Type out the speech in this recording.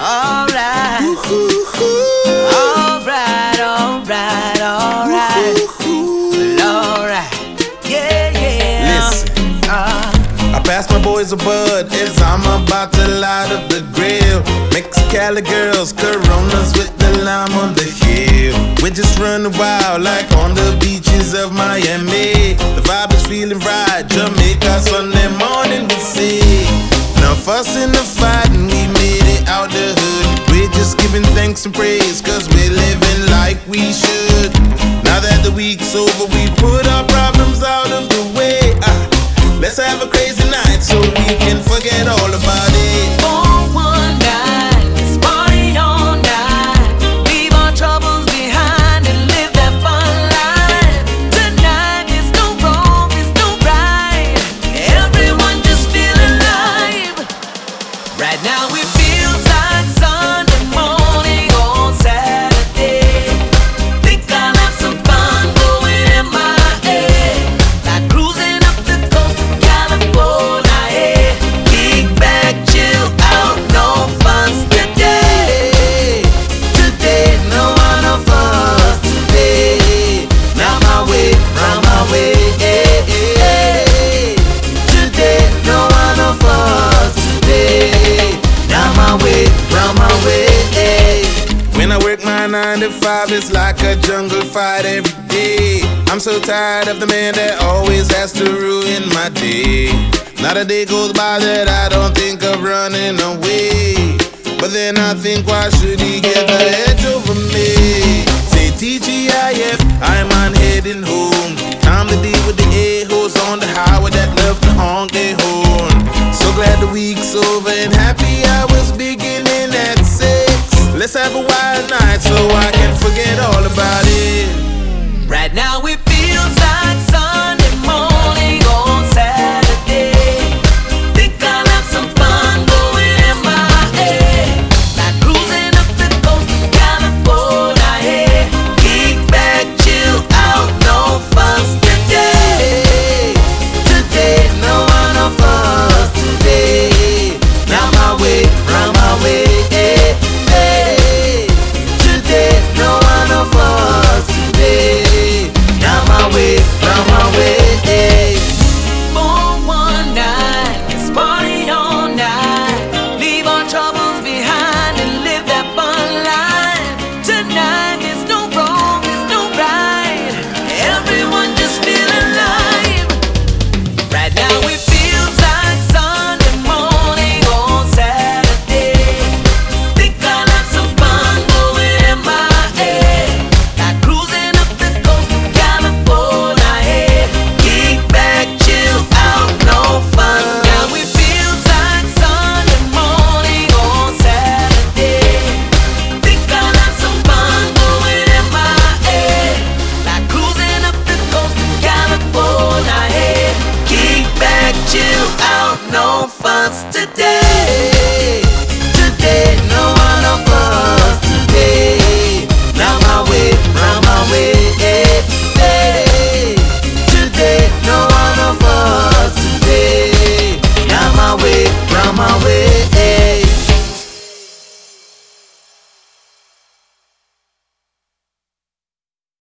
alright. Alright, alright, alright. Yeah, yeah. Listen. Uh. I passed my boys a bud as I'm about to light up the grill. Mix Cali girls, Coronas with the lime on the hill. We're just running wild like on the beaches of Miami. The vibe is feeling right. Jamaica Sunday morning we see. Now fussing the fight giving thanks and praise, cause we're living like we should. Now that the week's over, we nine to five, it's like a jungle fight every day. I'm so tired of the man that always has to ruin my day. Not a day goes by that I don't think of running away. But then I think, why should he get the edge over me? Say TGIF, I'm on heading home. have a wild night so I can forget all about it. Right now we